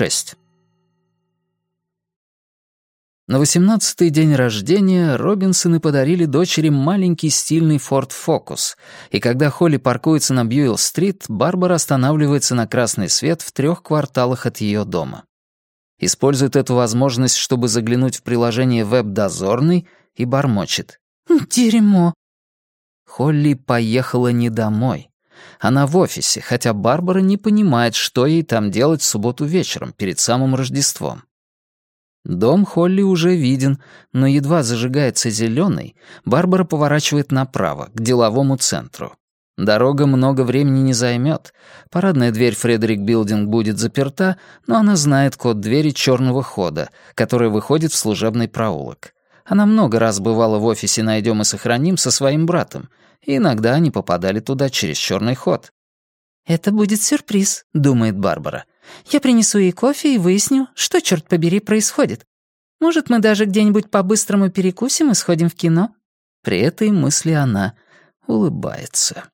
6. На восемнадцатый день рождения Робинсоны подарили дочери маленький стильный Ford Focus, и когда Холли паркуется на Бьюилл-стрит, Барбара останавливается на красный свет в трех кварталах от ее дома. Использует эту возможность, чтобы заглянуть в приложение «Веб-дозорный» и бормочет. «Дерьмо». Холли поехала не домой. Она в офисе, хотя Барбара не понимает, что ей там делать в субботу вечером, перед самым Рождеством. Дом Холли уже виден, но едва зажигается зеленый, Барбара поворачивает направо, к деловому центру. Дорога много времени не займет. Парадная дверь Фредерик Билдинг будет заперта, но она знает код двери черного хода, который выходит в служебный проулок. Она много раз бывала в офисе «Найдем и сохраним» со своим братом, и иногда они попадали туда через черный ход. «Это будет сюрприз», — думает Барбара. «Я принесу ей кофе и выясню, что, черт побери, происходит. Может, мы даже где-нибудь по-быстрому перекусим и сходим в кино?» При этой мысли она улыбается.